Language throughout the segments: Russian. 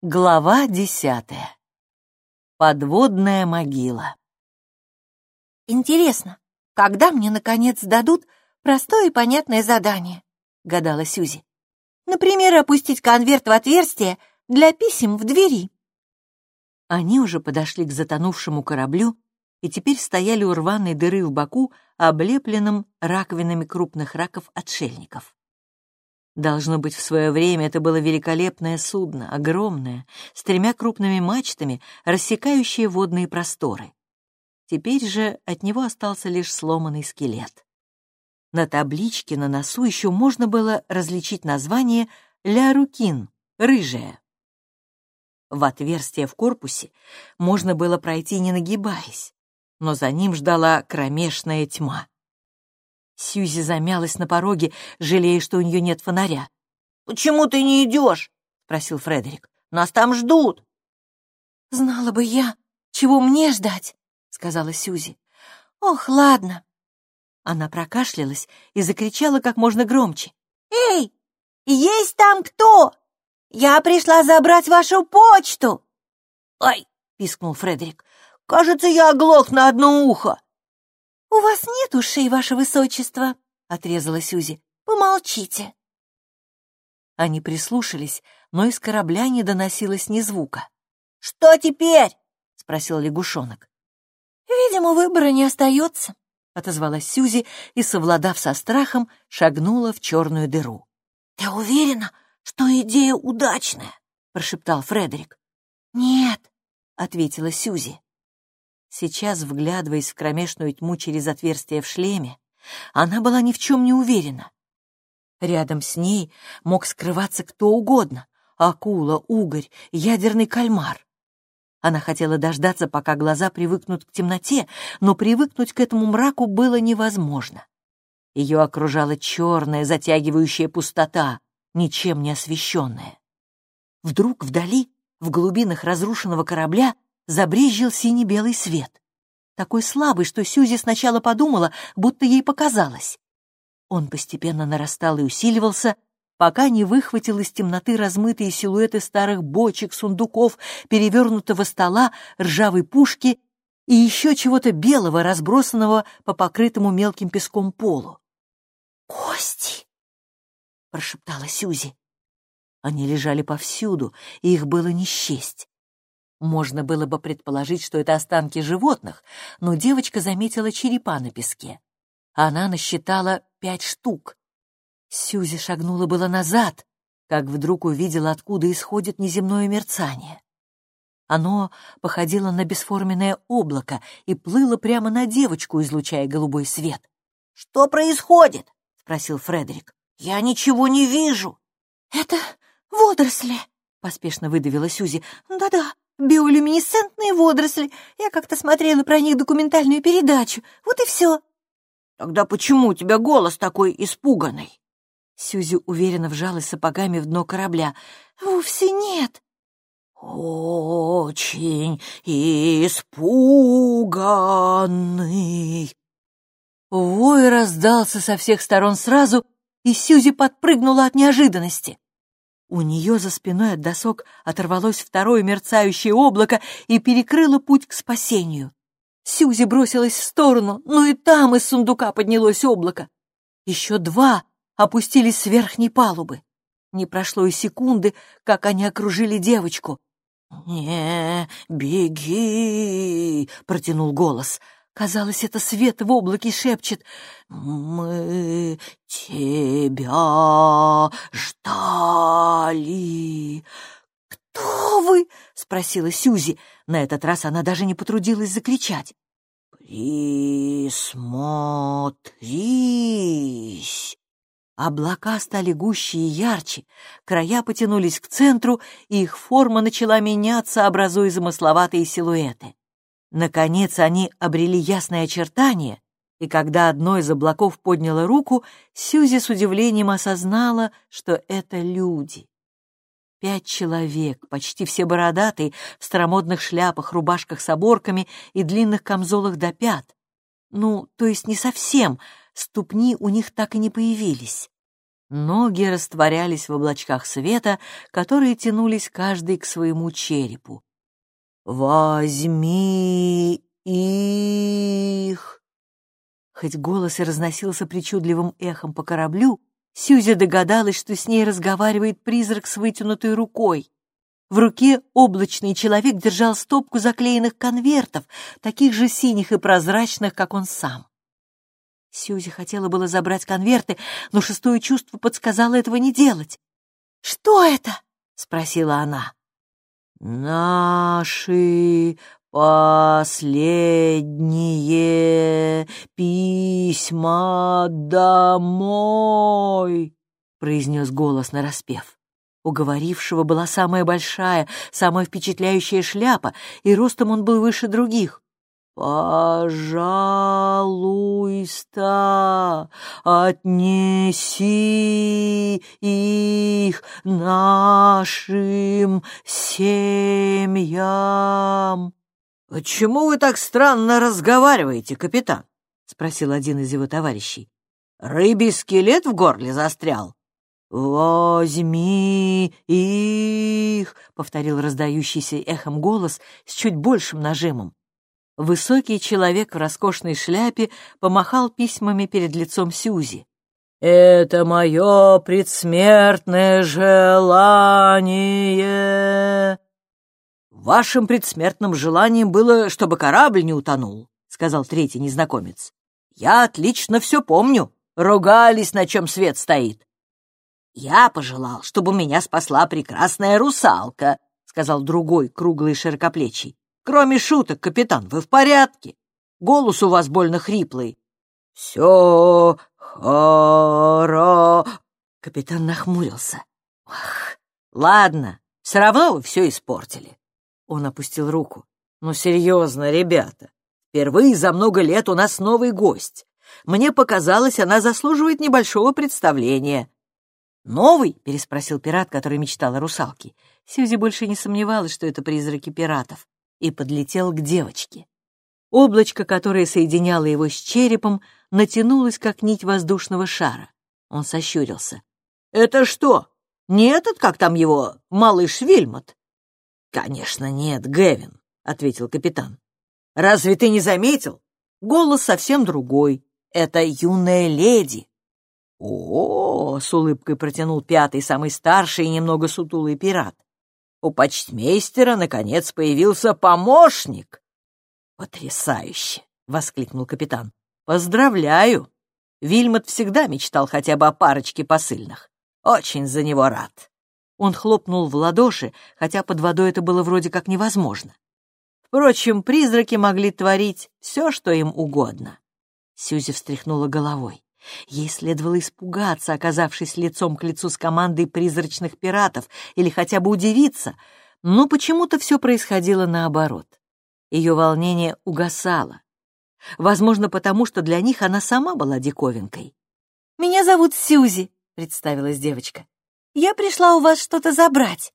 Глава десятая. Подводная могила. «Интересно, когда мне, наконец, дадут простое и понятное задание?» — гадала Сюзи. «Например, опустить конверт в отверстие для писем в двери». Они уже подошли к затонувшему кораблю и теперь стояли у рваной дыры в боку, облепленном раковинами крупных раков-отшельников. Должно быть, в свое время это было великолепное судно, огромное, с тремя крупными мачтами, рассекающее водные просторы. Теперь же от него остался лишь сломанный скелет. На табличке на носу еще можно было различить название «Ля Рукин» — «Рыжая». В отверстие в корпусе можно было пройти, не нагибаясь, но за ним ждала кромешная тьма. Сьюзи замялась на пороге, жалея, что у нее нет фонаря. «Почему ты не идешь?» — спросил Фредерик. «Нас там ждут». «Знала бы я, чего мне ждать», — сказала Сьюзи. «Ох, ладно». Она прокашлялась и закричала как можно громче. «Эй, есть там кто? Я пришла забрать вашу почту!» «Ай!» — пискнул Фредерик. «Кажется, я оглох на одно ухо!» «У вас нет ушей, ваше высочество», — отрезала Сюзи. «Помолчите». Они прислушались, но из корабля не доносилось ни звука. «Что теперь?» — спросил лягушонок. «Видимо, выбора не остается», — отозвалась Сюзи и, совладав со страхом, шагнула в черную дыру. «Ты уверена, что идея удачная?» — прошептал Фредерик. «Нет», — ответила Сюзи. Сейчас, вглядываясь в кромешную тьму через отверстие в шлеме, она была ни в чем не уверена. Рядом с ней мог скрываться кто угодно — акула, угорь, ядерный кальмар. Она хотела дождаться, пока глаза привыкнут к темноте, но привыкнуть к этому мраку было невозможно. Ее окружала черная, затягивающая пустота, ничем не освещенная. Вдруг вдали, в глубинах разрушенного корабля, забрезжил синий-белый свет. Такой слабый, что Сюзи сначала подумала, будто ей показалось. Он постепенно нарастал и усиливался, пока не выхватил из темноты размытые силуэты старых бочек, сундуков, перевернутого стола, ржавой пушки и еще чего-то белого, разбросанного по покрытому мелким песком полу. «Кости!» — прошептала Сюзи. Они лежали повсюду, и их было не счесть. Можно было бы предположить, что это останки животных, но девочка заметила черепа на песке. Она насчитала пять штук. Сьюзи шагнула было назад, как вдруг увидела, откуда исходит неземное мерцание. Оно походило на бесформенное облако и плыло прямо на девочку, излучая голубой свет. «Что происходит?» — спросил Фредерик. «Я ничего не вижу». «Это водоросли», — поспешно выдавила Сюзи. «Да-да, Биолюминесцентные водоросли. Я как-то смотрела про них документальную передачу. Вот и все. Тогда почему у тебя голос такой испуганный? Сюзи уверенно вжалась сапогами в дно корабля. Вовсе нет. Очень испуганный. Вой раздался со всех сторон сразу, и Сюзи подпрыгнула от неожиданности. У нее за спиной от досок оторвалось второе мерцающее облако и перекрыло путь к спасению. Сюзи бросилась в сторону, но и там из сундука поднялось облако. Еще два опустились с верхней палубы. Не прошло и секунды, как они окружили девочку. «Не беги!» — протянул голос — Казалось, это свет в облаке шепчет «Мы тебя ждали». «Кто вы?» — спросила Сюзи. На этот раз она даже не потрудилась закричать. «Присмотрись!» Облака стали гуще и ярче, края потянулись к центру, и их форма начала меняться, образуя замысловатые силуэты. Наконец они обрели ясное очертание, и когда одно из облаков подняло руку, Сьюзи с удивлением осознала, что это люди. Пять человек, почти все бородатые, в старомодных шляпах, рубашках с оборками и длинных камзолах до пят. Ну, то есть не совсем, ступни у них так и не появились. Ноги растворялись в облачках света, которые тянулись каждый к своему черепу. «Возьми их!» Хоть голос и разносился причудливым эхом по кораблю, Сьюзи догадалась, что с ней разговаривает призрак с вытянутой рукой. В руке облачный человек держал стопку заклеенных конвертов, таких же синих и прозрачных, как он сам. Сьюзи хотела было забрать конверты, но шестое чувство подсказало этого не делать. «Что это?» — спросила она. «Наши последние письма домой», — произнес голос нараспев. У говорившего была самая большая, самая впечатляющая шляпа, и ростом он был выше других. «Пожалуйста, отнеси их нашим семьям». «Почему вы так странно разговариваете, капитан?» — спросил один из его товарищей. «Рыбий скелет в горле застрял?» «Возьми их!» — повторил раздающийся эхом голос с чуть большим нажимом. Высокий человек в роскошной шляпе помахал письмами перед лицом Сюзи. «Это мое предсмертное желание!» «Вашим предсмертным желанием было, чтобы корабль не утонул», — сказал третий незнакомец. «Я отлично все помню. Ругались, на чем свет стоит. «Я пожелал, чтобы меня спасла прекрасная русалка», — сказал другой, круглый широкоплечий. «Кроме шуток, капитан, вы в порядке? Голос у вас больно хриплый». «Все хоро...» Капитан нахмурился. «Ах, ладно, все равно вы все испортили». Он опустил руку. «Ну, серьезно, ребята, впервые за много лет у нас новый гость. Мне показалось, она заслуживает небольшого представления. «Новый?» — переспросил пират, который мечтал о русалке. Сьюзи больше не сомневалась, что это призраки пиратов, и подлетел к девочке. Облачко, которое соединяло его с черепом, натянулось, как нить воздушного шара. Он сощурился. «Это что, не этот, как там его, малыш Вильмот?» «Конечно нет, Гэвин», — ответил капитан. «Разве ты не заметил? Голос совсем другой. Это юная леди, «О, — с улыбкой протянул пятый, самый старший и немного сутулый пират. У почтмейстера, наконец, появился помощник!» «Потрясающе!» — воскликнул капитан. «Поздравляю! Вильмот всегда мечтал хотя бы о парочке посыльных. Очень за него рад!» Он хлопнул в ладоши, хотя под водой это было вроде как невозможно. Впрочем, призраки могли творить все, что им угодно. Сюзи встряхнула головой. Ей следовало испугаться, оказавшись лицом к лицу с командой призрачных пиратов, или хотя бы удивиться, но почему-то все происходило наоборот. Ее волнение угасало. Возможно, потому что для них она сама была диковинкой. «Меня зовут Сьюзи», — представилась девочка. «Я пришла у вас что-то забрать».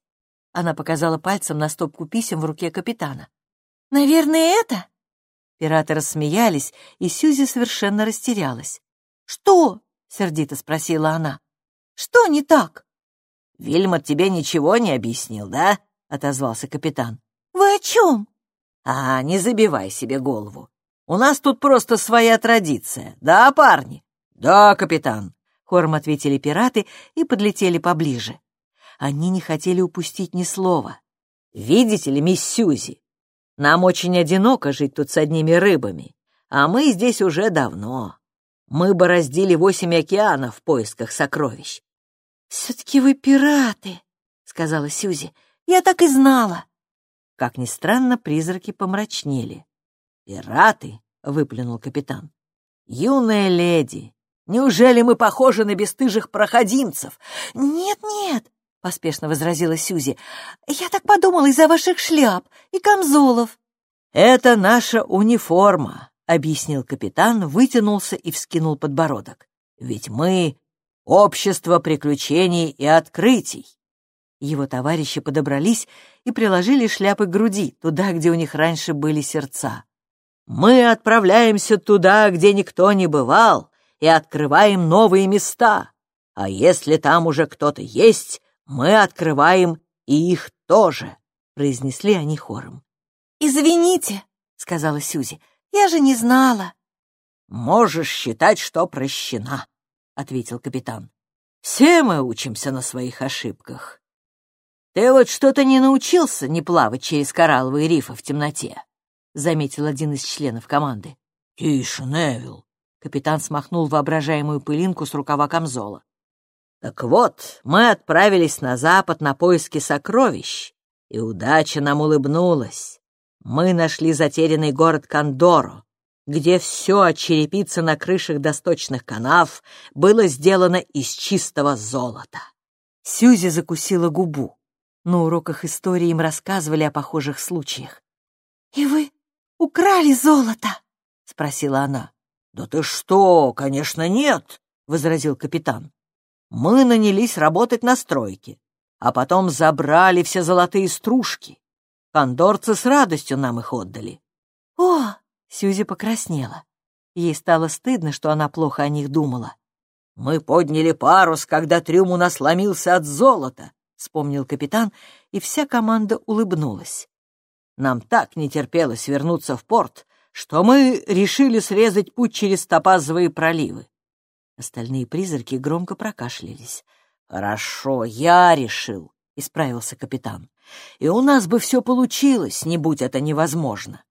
Она показала пальцем на стопку писем в руке капитана. «Наверное, это?» Пираты рассмеялись, и Сьюзи совершенно растерялась. «Что?» — сердито спросила она. «Что не так?» «Вильмот тебе ничего не объяснил, да?» — отозвался капитан. «Вы о чем?» «А, не забивай себе голову. У нас тут просто своя традиция, да, парни?» «Да, капитан», — хором ответили пираты и подлетели поближе. Они не хотели упустить ни слова. «Видите ли, мисс Сьюзи, нам очень одиноко жить тут с одними рыбами, а мы здесь уже давно. Мы бороздили восемь океанов в поисках сокровищ. «Все-таки вы пираты», — сказала Сюзи. «Я так и знала». Как ни странно, призраки помрачнели. «Пираты?» — выплюнул капитан. «Юная леди, неужели мы похожи на бесстыжих проходимцев?» «Нет-нет», — поспешно возразила Сюзи. «Я так подумала из-за ваших шляп и камзолов». «Это наша униформа», — объяснил капитан, вытянулся и вскинул подбородок. «Ведь мы — общество приключений и открытий». Его товарищи подобрались и приложили шляпы к груди, туда, где у них раньше были сердца. «Мы отправляемся туда, где никто не бывал, и открываем новые места. А если там уже кто-то есть, мы открываем и их тоже», — произнесли они хором. «Извините», — сказала Сюзи, — «я же не знала». «Можешь считать, что прощена», — ответил капитан. «Все мы учимся на своих ошибках. Ты вот что-то не научился не плавать через коралловые рифы в темноте», — заметил один из членов команды. «Тише, Невил», — капитан смахнул воображаемую пылинку с рукава камзола. «Так вот, мы отправились на запад на поиски сокровищ, и удача нам улыбнулась. Мы нашли затерянный город Кондоро, где все от черепицы на крышах досточных канав было сделано из чистого золота. Сюзи закусила губу. На уроках истории им рассказывали о похожих случаях. «И вы украли золото?» — спросила она. «Да ты что, конечно, нет!» — возразил капитан. «Мы нанялись работать на стройке, а потом забрали все золотые стружки. Кондорцы с радостью нам их отдали». «О, Сьюзи покраснела. Ей стало стыдно, что она плохо о них думала. «Мы подняли парус, когда трюм у нас ломился от золота», — вспомнил капитан, и вся команда улыбнулась. «Нам так не терпелось вернуться в порт, что мы решили срезать путь через топазовые проливы». Остальные призраки громко прокашлялись. «Хорошо, я решил», — исправился капитан. «И у нас бы все получилось, не будь это невозможно.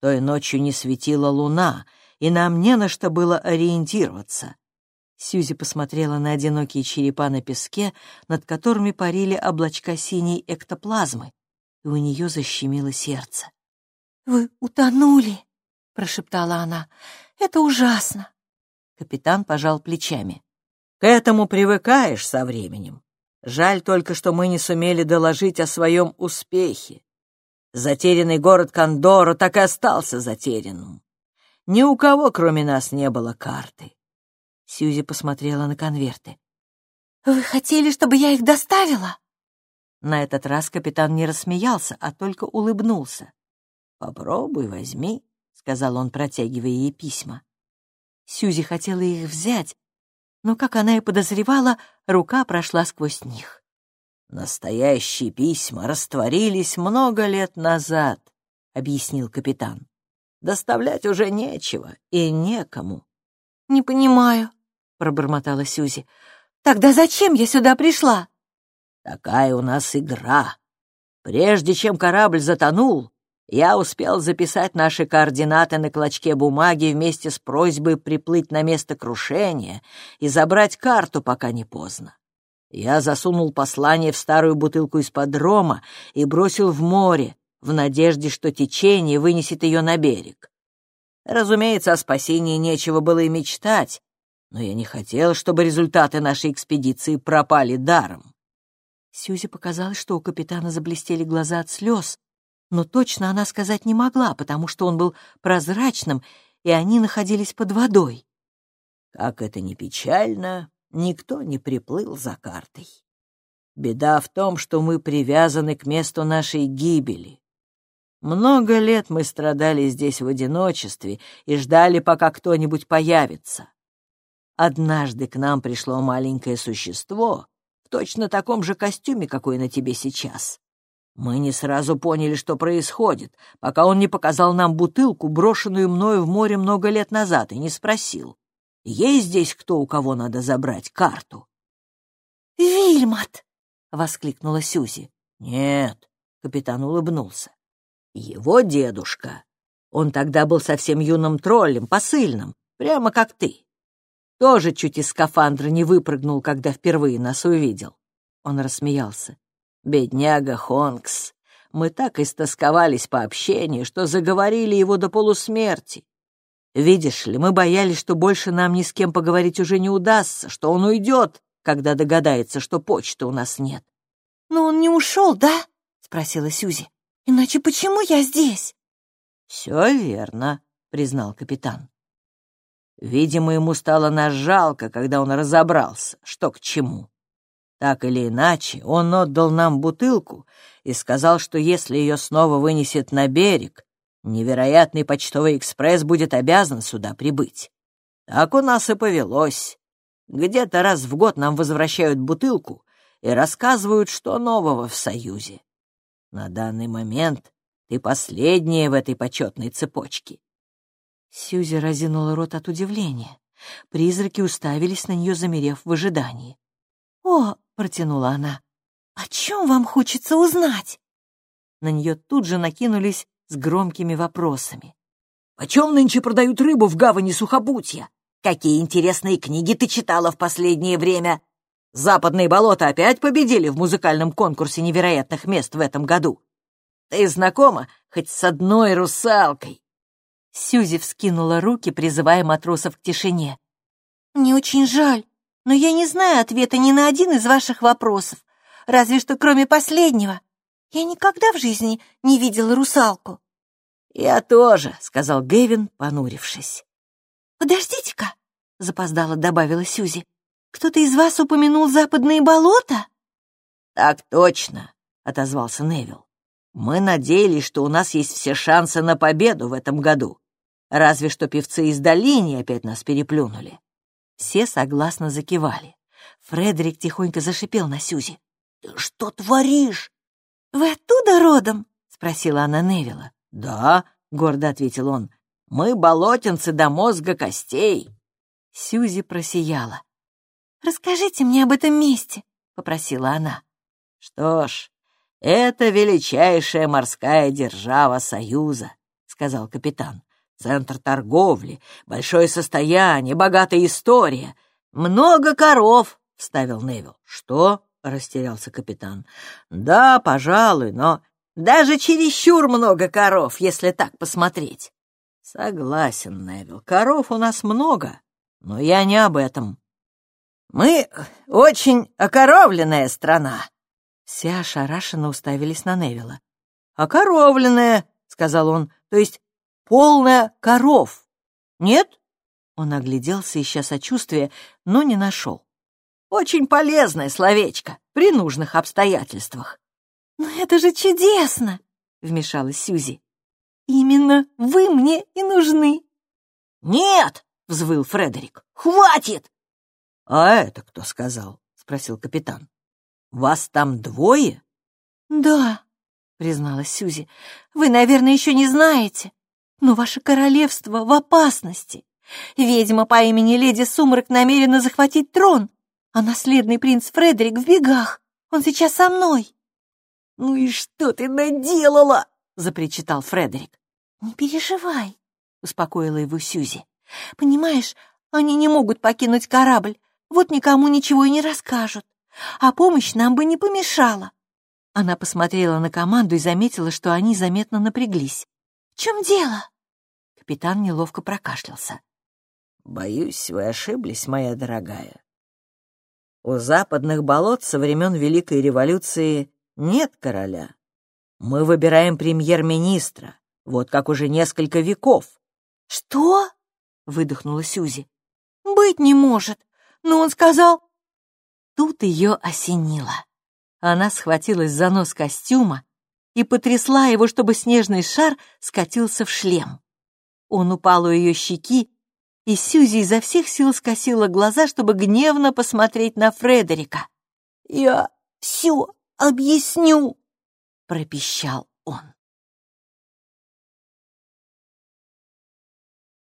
Той ночью не светила луна, и нам не на что было ориентироваться. Сьюзи посмотрела на одинокие черепа на песке, над которыми парили облачка синей эктоплазмы, и у нее защемило сердце. «Вы утонули!» — прошептала она. «Это ужасно!» Капитан пожал плечами. «К этому привыкаешь со временем. Жаль только, что мы не сумели доложить о своем успехе. Затерянный город Кондоро так и остался затерянным. Ни у кого, кроме нас, не было карты. Сьюзи посмотрела на конверты. «Вы хотели, чтобы я их доставила?» На этот раз капитан не рассмеялся, а только улыбнулся. «Попробуй, возьми», — сказал он, протягивая ей письма. Сьюзи хотела их взять, но, как она и подозревала, рука прошла сквозь них. «Настоящие письма растворились много лет назад», — объяснил капитан. «Доставлять уже нечего и некому». «Не понимаю», — пробормотала Сюзи. «Тогда зачем я сюда пришла?» «Такая у нас игра. Прежде чем корабль затонул, я успел записать наши координаты на клочке бумаги вместе с просьбой приплыть на место крушения и забрать карту, пока не поздно. Я засунул послание в старую бутылку из-под рома и бросил в море, в надежде, что течение вынесет ее на берег. Разумеется, о спасении нечего было и мечтать, но я не хотел, чтобы результаты нашей экспедиции пропали даром. Сьюзи показалось, что у капитана заблестели глаза от слез, но точно она сказать не могла, потому что он был прозрачным, и они находились под водой. Как это ни печально, никто не приплыл за картой. Беда в том, что мы привязаны к месту нашей гибели. Много лет мы страдали здесь в одиночестве и ждали, пока кто-нибудь появится. Однажды к нам пришло маленькое существо в точно таком же костюме, какой на тебе сейчас. Мы не сразу поняли, что происходит, пока он не показал нам бутылку, брошенную мною в море много лет назад, и не спросил, есть здесь кто, у кого надо забрать карту?» «Вильмот!» — воскликнула Сюзи. «Нет», — капитан улыбнулся. «Его дедушка. Он тогда был совсем юным троллем, посыльным, прямо как ты. Тоже чуть из скафандра не выпрыгнул, когда впервые нас увидел». Он рассмеялся. «Бедняга Хонкс. Мы так истосковались по общению, что заговорили его до полусмерти. Видишь ли, мы боялись, что больше нам ни с кем поговорить уже не удастся, что он уйдет, когда догадается, что почты у нас нет. «Но он не ушел, да?» — спросила Сюзи. «Иначе почему я здесь?» «Все верно», — признал капитан. Видимо, ему стало нас жалко, когда он разобрался, что к чему. Так или иначе, он отдал нам бутылку и сказал, что если ее снова вынесет на берег, Невероятный почтовый экспресс будет обязан сюда прибыть. Так у нас и повелось. Где-то раз в год нам возвращают бутылку и рассказывают, что нового в Союзе. На данный момент ты последняя в этой почетной цепочке. Сьюзи разинула рот от удивления. Призраки уставились на нее, замерев в ожидании. «О!» — протянула она. «О чем вам хочется узнать?» На нее тут же накинулись с громкими вопросами. «Почем нынче продают рыбу в гавани Сухобутья? Какие интересные книги ты читала в последнее время? Западные болота опять победили в музыкальном конкурсе невероятных мест в этом году. Ты знакома хоть с одной русалкой?» Сьюзи вскинула руки, призывая матросов к тишине. «Мне очень жаль, но я не знаю ответа ни на один из ваших вопросов, разве что кроме последнего. Я никогда в жизни не видела русалку». «Я тоже», — сказал Гэвин, понурившись. «Подождите-ка», — запоздало добавила Сьюзи. «Кто-то из вас упомянул западные болота?» «Так точно», — отозвался Невил. «Мы надеялись, что у нас есть все шансы на победу в этом году. Разве что певцы из долины опять нас переплюнули». Все согласно закивали. Фредерик тихонько зашипел на Сьюзи. «Ты что творишь?» «Вы оттуда родом?» — спросила она Невилла. «Да», — гордо ответил он, — «мы болотинцы до мозга костей». Сьюзи просияла. «Расскажите мне об этом месте», — попросила она. «Что ж, это величайшая морская держава Союза», — сказал капитан. «Центр торговли, большое состояние, богатая история. Много коров», — вставил Невил. «Что?» — растерялся капитан. «Да, пожалуй, но даже чересчур много коров, если так посмотреть». «Согласен, Невил, коров у нас много, но я не об этом. Мы очень окоровленная страна». Все ошарашенно уставились на Невила. «Окоровленная», — сказал он, — «то есть полная коров. Нет?» Он огляделся, ища сочувствия, но не нашел. Очень полезное словечко при нужных обстоятельствах. «Но это же чудесно!» — вмешалась Сьюзи. «Именно вы мне и нужны!» «Нет!» — взвыл Фредерик. «Хватит!» «А это кто сказал?» — спросил капитан. «Вас там двое?» «Да», — призналась Сьюзи. «Вы, наверное, еще не знаете, но ваше королевство в опасности. Ведьма по имени Леди Сумрак намерена захватить трон, а наследный принц Фредерик в бегах. Он сейчас со мной». «Ну и что ты наделала?» — запричитал Фредерик. «Не переживай», — успокоила его Сьюзи. «Понимаешь, они не могут покинуть корабль, вот никому ничего и не расскажут. А помощь нам бы не помешала». Она посмотрела на команду и заметила, что они заметно напряглись. «В чем дело?» Капитан неловко прокашлялся. «Боюсь, вы ошиблись, моя дорогая. У западных болот со времен Великой революции нет короля. Мы выбираем премьер-министра, вот как уже несколько веков. «Что?» — выдохнула Сюзи. «Быть не может, но он сказал...» Тут ее осенило. Она схватилась за нос костюма и потрясла его, чтобы снежный шар скатился в шлем. Он упал у ее щеки и Сьюзи изо всех сил скосила глаза, чтобы гневно посмотреть на Фредерика. «Я все объясню», — пропищал